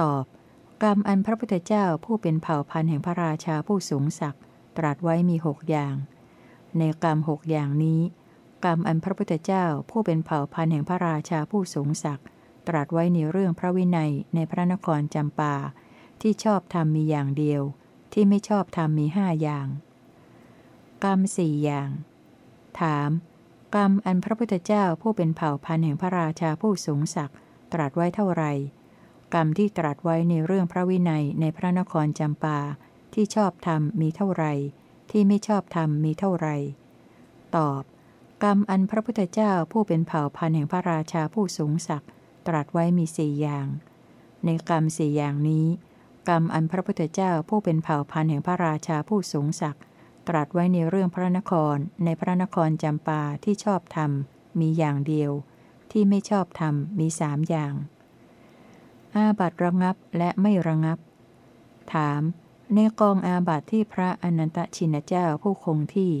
ตอบ กรรมอันพระพุทธเจ้าผู้เป็นเผ่าพันธุ์แห่งพระราชาผู้สูงศักดิ์ตรัสไว้มีหกอย่าง ในกรรมหกอย่างนี้ กรรมอันพระพุทธเจ้าผู้เป็นเผ่าพันธุ์แห่งพระราชาผู้สูงศักดิ์ตรัสไว้ในเรื่องพระวินัยในพระนครจำปา ที่ชอบธรรมมีอย่างเดียว ที่ไม่ชอบธรรมมีห้าอย่าง กรรมสี่อย่าง ถาม กรรมอันพระพุทธเจ้าผู้เป็นเผ่าพันธุ์แห่งพระราชาผู้สูงศักดิ์ตรัสไว้เท่าไหร่ กรรมที่ตรัสไว้ในเรื่องพระวินัยในพระนครจำปา ที่ชอบธรรมมีเท่าไร ที่ไม่ชอบธรรมมีเท่าไร ตอบ กรรมอันพระพุทธเจ้าผู้เป็นเผ่าพันธุ์แห่งพระราชาผู้สูงศักดิ์ตรัสไว้มีสี่อย่าง ในกรรมสี่อย่างนี้ กรรมอันพระพุทธเจ้าผู้เป็นเผ่าพันธุ์แห่งพระราชาผู้สูงศักดิ์ตรัสไว้ในเรื่องพระนครในพระนครจำปาที่ชอบธรรมมีอย่างเดียว ที่ไม่ชอบธรรมมีสามอย่าง อาบัตระงับและไม่ระงับ ถาม ในกองอาบัตที่พระอนันตชินเจ้าผู้คงที่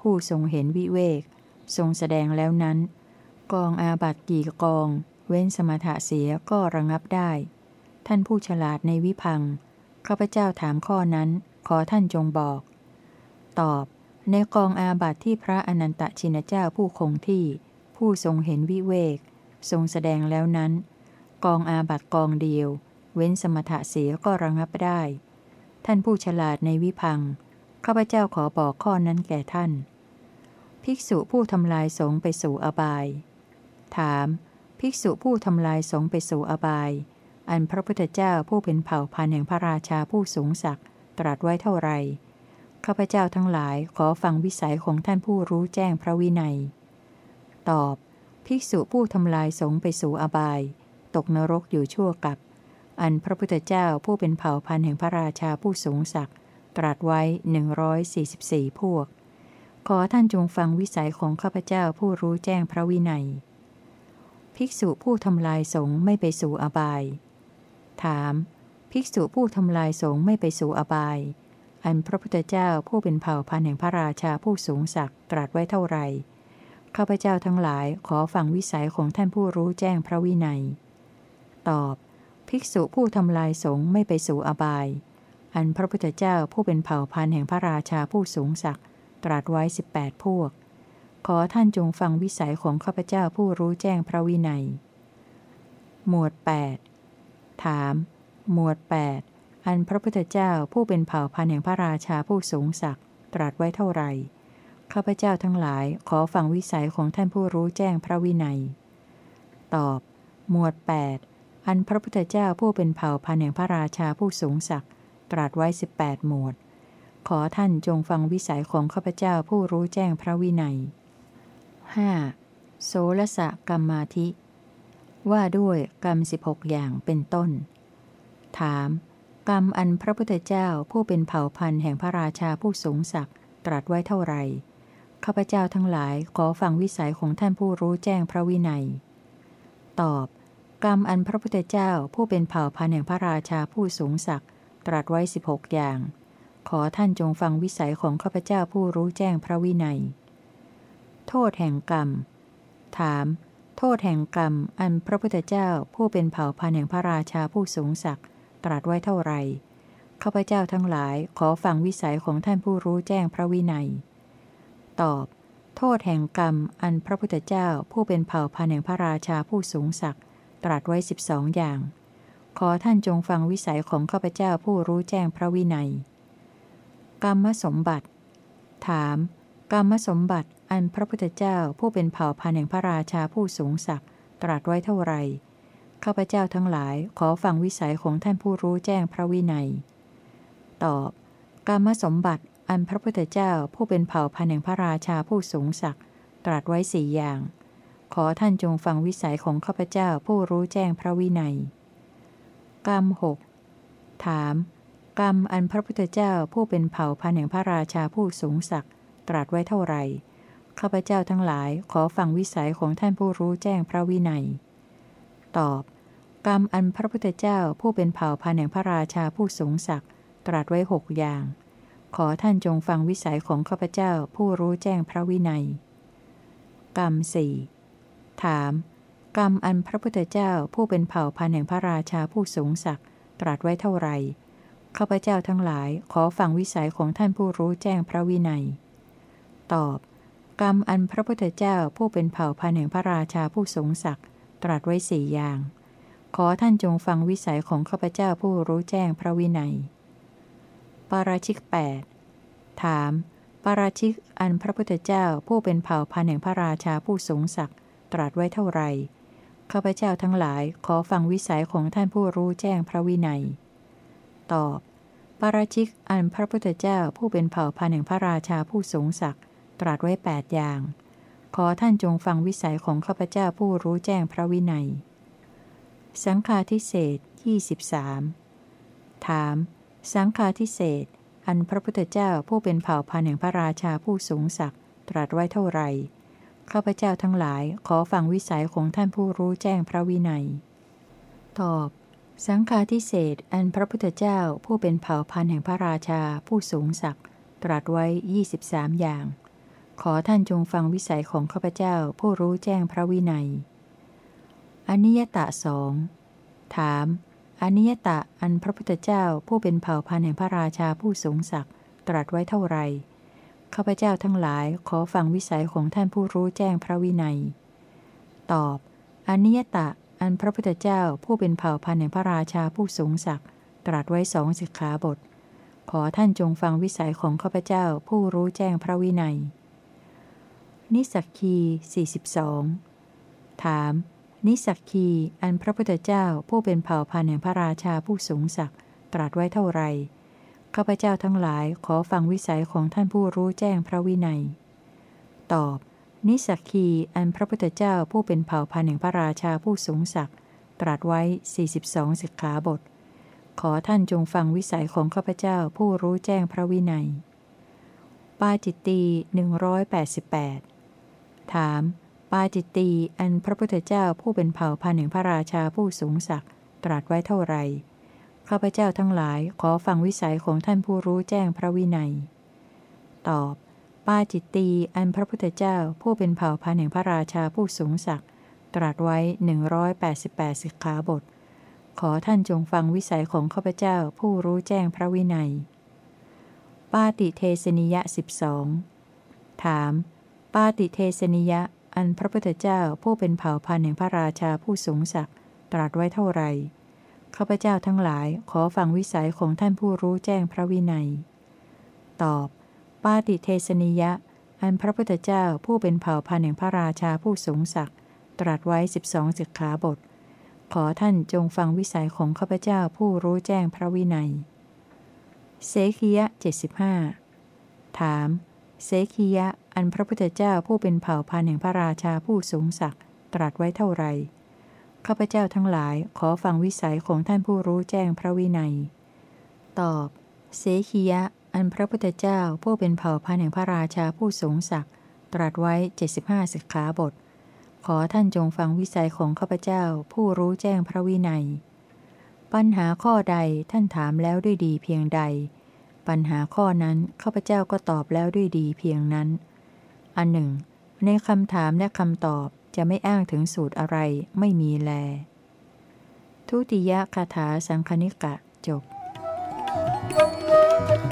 ผู้ทรงเห็นวิเวก ทรงแสดงแล้วนั้น กองอาบัตกี่กอง เว้นสมถะเสียก็ระงับได้ ท่านผู้ฉลาดในวิพังข้าพเจ้าถามข้อนั้น ขอท่านจงบอก ตอบ ในกองอาบัตที่พระอนันตชินเจ้าผู้คงที่ ผู้ทรงเห็นวิเวก ทรงแสดงแล้วนั้น กองอาบัตกองเดียว เว้นสมถะเสียก็ระงับได้ ท่านผู้ฉลาดในวิพังข้าพเจ้าขอบอกข้อนั้นแก่ท่าน ภิกษุผู้ทำลายสงไปสู่อบาย ถาม ภิกษุผู้ทำลายสงไปสู่อบาย อันพระพุทธเจ้าผู้เป็นเผ่าพันธุ์แห่งพระราชาผู้สูงศักดิ์ตรัสไว้เท่าไหร่ข้าพเจ้าทั้งหลายขอฟังวิสัยของท่านผู้รู้แจ้งพระวินัย ตอบ ภิกษุผู้ทำลายสงไปสู่อบาย ตกนรกอยู่ชั่วกับ อันพระพุทธเจ้าผู้เป็นเผ่าพันธุ์แห่งพระราชาผู้สูงศักดิ์ตรัสไว้หนึ่งร้อยสี่สิบสี่พวก ขอท่านจงฟังวิสัยของข้าพเจ้าผู้รู้แจ้งพระวินัย ภิกษุผู้ทำลายสงฆ์ไม่ไปสู่อบาย ถาม ภิกษุผู้ทำลายสงฆ์ไม่ไปสู่อบาย อันพระพุทธเจ้าผู้เป็นเผ่าพันธุ์แห่งพระราชาผู้สูงศักดิ์ตรัสไว้เท่าไหร่ข้าพเจ้าทั้งหลายขอฟังวิสัยของท่านผู้รู้แจ้งพระวินัย ตอบ ภิกษุผู้ทำลายสงฆ์ไม่ไปสู่อบาย อันพระพุทธเจ้าผู้เป็นเผ่าพันธุ์แห่งพระราชาผู้สูงศักดิ์ตรัสไว้สิบแปดพวก ขอท่านจงฟังวิสัยของข้าพเจ้าผู้รู้แจ้งพระวินัย หมวด 8 ถาม หมวด 8 อันพระพุทธเจ้าผู้เป็นเผ่าพันธุ์แห่งพระราชาผู้สูงศักดิ์ตรัสไว้เท่าไหร่ข้าพเจ้าทั้งหลายขอฟังวิสัยของท่านผู้รู้แจ้งพระวินัย ตอบ หมวด 8 อันพระพุทธเจ้าผู้เป็นเผ่าพันแห่งพระราชาผู้สูงศักดิ์ตรัสไว้ 18 หมวด ขอท่านจงฟังวิสัยของข้าพเจ้าผู้รู้แจ้งพระวินัย 5. โสรสะกรรมาธิ ว่าด้วยกรรมสิบหกอย่างเป็นต้น ถาม กรรมอันพระพุทธเจ้าผู้เป็นเผ่าพันธุ์แห่งพระราชาผู้สูงศักดิ์ตรัสไว้เท่าไหร่ข้าพเจ้าทั้งหลายขอฟังวิสัยของท่านผู้รู้แจ้งพระวินัย ตอบ กรรมอันพระพุทธเจ้าผู้เป็นเผ่าพันธุ์แห่งพระราชาผู้สูงศักดิ์ตรัสไว้สิบหกอย่าง ขอท่านจงฟังวิสัยของข้าพเจ้าผู้รู้แจ้งพระวินัย โทษแห่งกรรม ถาม โทษแห่งกรรมอันพระพุทธเจ้าผู้เป็นเผ่าพันธุ์แห่งพระราชาผู้สูงศักดิ์ตรัสไว้เท่าไหร่ข้าพเจ้าทั้งหลายขอฟังวิสัยของท่านผู้รู้แจ้งพระวินัย ตอบ โทษแห่งกรรมอันพระพุทธเจ้าผู้เป็นเผ่าพันธุ์แห่งพระราชาผู้สูงศักดิ์ ตรัสไว้สิบสองอย่าง ขอท่านจงฟังวิสัยของข้าพเจ้าผู้รู้แจ้งพระวินัย กรรมสมบัติ ถาม กรรมสมบัติอันพระพุทธเจ้าผู้เป็นเผ่าพันธุ์แห่งพระราชาผู้สูงศักดิ์ตรัสไว้เท่าไรข้าพเจ้าทั้งหลายขอฟังวิสัยของท่านผู้รู้แจ้งพระวินัย ตอบ กรรมสมบัติอันพระพุทธเจ้าผู้เป็นเผ่าพันธุ์แห่งพระราชาผู้สูงศักดิ์ตรัสไว้สี่อย่าง ขอท่านจงฟังวิสัยของข้าพเจ้าผู้รู้แจ้งพระวินัย กรรมหกถาม กรรมอันพระพุทธเจ้าผู้เป็นเผ่าพันธุ์แห่งพระราชาผู้สูงศักดิ์ตรัสไว้เท่าไหร่ข้าพเจ้าทั้งหลายขอฟังวิสัยของท่านผู้รู้แจ้งพระวินัย ตอบ กรรมอันพระพุทธเจ้าผู้เป็นเผ่าพันธุ์แห่งพระราชาผู้สูงศักดิ์ตรัสไว้หกอย่าง ขอท่านจงฟังวิสัยของข้าพเจ้าผู้รู้แจ้งพระวินัย กรรมสี่ ถาม กรรมอันพระพุทธเจ้าผู้เป็นเผ่าพันธุ์แห่งพระราชาผู้สูงศักดิ์ตรัสไว้เท่าไหร่ข้าพเจ้าทั้งหลายขอฟังวิสัยของท่านผู้รู้แจ้งพระวินัย ตอบ กรรมอันพระพุทธเจ้าผู้เป็นเผ่าพันธุ์แห่งพระราชาผู้สูงศักดิ์ตรัสไว้สี่อย่าง ขอท่านจงฟังวิสัยของข้าพเจ้าผู้รู้แจ้งพระวินัย ปาราชิก 8 ถาม ปาราชิกอันพระพุทธเจ้าผู้เป็นเผ่าพันธุ์แห่งพระราชาผู้สูงศักดิ์ ตรัสไว้เท่าไรข้าพเจ้าทั้งหลายขอฟังวิสัยของท่านผู้รู้แจ้งพระวินัย ตอบ ปาราชิกอันพระพุทธเจ้าผู้เป็นเผ่าพันธุ์แห่งพระราชาผู้สูงศักดิ์ตรัสไว้8อย่าง ขอท่านจงฟังวิสัยของข้าพเจ้าผู้รู้แจ้งพระวินัย สังฆาทิเศษ23 ถาม สังฆาทิเศษอันพระพุทธเจ้าผู้เป็นเผ่าพันธุ์แห่งพระราชาผู้สูงศักดิ์ตรัสไว้เท่าไร ข้าพเจ้าทั้งหลายขอฟังวิสัยของท่านผู้รู้แจ้งพระวินัย ตอบ สังฆาทิเศษอันพระพุทธเจ้าผู้เป็นเผ่าพันธุ์แห่งพระราชาผู้สูงศักดิ์ตรัสไว้ยี่สิบสามอย่าง ขอท่านจงฟังวิสัยของข้าพเจ้าผู้รู้แจ้งพระวินัยอนิยตะสองถามอนิยตะอันพระพุทธเจ้าผู้เป็นเผ่าพันธุ์แห่งพระราชาผู้สูงศักดิ์ตรัสไว้เท่าไหร่ ข้าพเจ้าทั้งหลายขอฟังวิสัยของท่านผู้รู้แจ้งพระวินัย ตอบอนิยตะ อันพระพุทธเจ้าผู้เป็นเผ่าพันธุ์แห่งพระราชาผู้สูงศักดิ์ตรัสไว้สองสิกขาบท ขอท่านจงฟังวิสัยของข้าพเจ้าผู้รู้แจ้งพระวินัย นิสักคี 42 ถาม นิสักคี อันพระพุทธเจ้าผู้เป็นเผ่าพันธุ์แห่งพระราชาผู้สูงศักดิ์ตรัสไว้เท่าไหร่ ข้าพเจ้าทั้งหลายขอฟังวิสัยของท่านผู้รู้แจ้งพระวินัย ตอบ นิสักคีอันพระพุทธเจ้าผู้เป็นเผ่าพันธุ์แห่งพระราชาผู้สูงศักดิ์ตรัสไว้ 42 สิกขาบท ขอท่านจงฟังวิสัยของข้าพเจ้าผู้รู้แจ้งพระวินัย ปาจิตตี188 ถาม ปาจิตตีอันพระพุทธเจ้าผู้เป็นเผ่าพันธุ์แห่งพระราชาผู้สูงศักดิ์ตรัสไว้เท่าไหร่ ข้าพเจ้าทั้งหลายขอฟังวิสัยของท่านผู้รู้แจ้งพระวินัย ตอบ ปาจิตตีอันพระพุทธเจ้าผู้เป็นเผ่าพันธุ์แห่งพระราชาผู้สูงศักดิ์ตรัสไว้หนึ่งร้อยแปดสิบแปดสิกขาบท ขอท่านจงฟังวิสัยของข้าพเจ้าผู้รู้แจ้งพระวินัย ปาติเทสนิยะสิบสองถาม ปาติเทสนิยะ อันพระพุทธเจ้าผู้เป็นเผ่าพันธุ์แห่งพระราชาผู้สูงศักดิ์ตรัสไว้เท่าไร ข้าพเจ้าทั้งหลายขอฟังวิสัยของท่านผู้รู้แจ้งพระวินัย ตอบ ปาติเทสนิยะ อันพระพุทธเจ้าผู้เป็นเผ่าพันธุ์แห่งพระราชาผู้สูงศักดิ์ตรัสไว้สิบสองสิกขาบท ขอท่านจงฟังวิสัยของข้าพเจ้าผู้รู้แจ้งพระวินัย เสขียะเจ็ดสิบห้าถาม เสขียะ อันพระพุทธเจ้าผู้เป็นเผ่าพันธุ์แห่งพระราชาผู้สูงศักดิ์ตรัสไว้เท่าไหร่ ข้าพเจ้าทั้งหลายขอฟังวิสัยของท่านผู้รู้แจ้งพระวินัย ตอบ เสขียะ อันพระพุทธเจ้าผู้เป็นเผ่าพันธุ์แห่งพระราชาผู้สูงศักดิ์ตรัสไว้เจ็ดสิบห้าสิกขาบท ขอท่านจงฟังวิสัยของข้าพเจ้าผู้รู้แจ้งพระวินัย ปัญหาข้อใดท่านถามแล้วด้วยดีเพียงใด ปัญหาข้อนั้นข้าพเจ้าก็ตอบแล้วด้วยดีเพียงนั้น อันหนึ่ง ในคำถามและคำตอบ จะไม่อ้างถึงสูตรอะไรไม่มีแล ทุติยคาถาสังคณิกะจบ Thank you.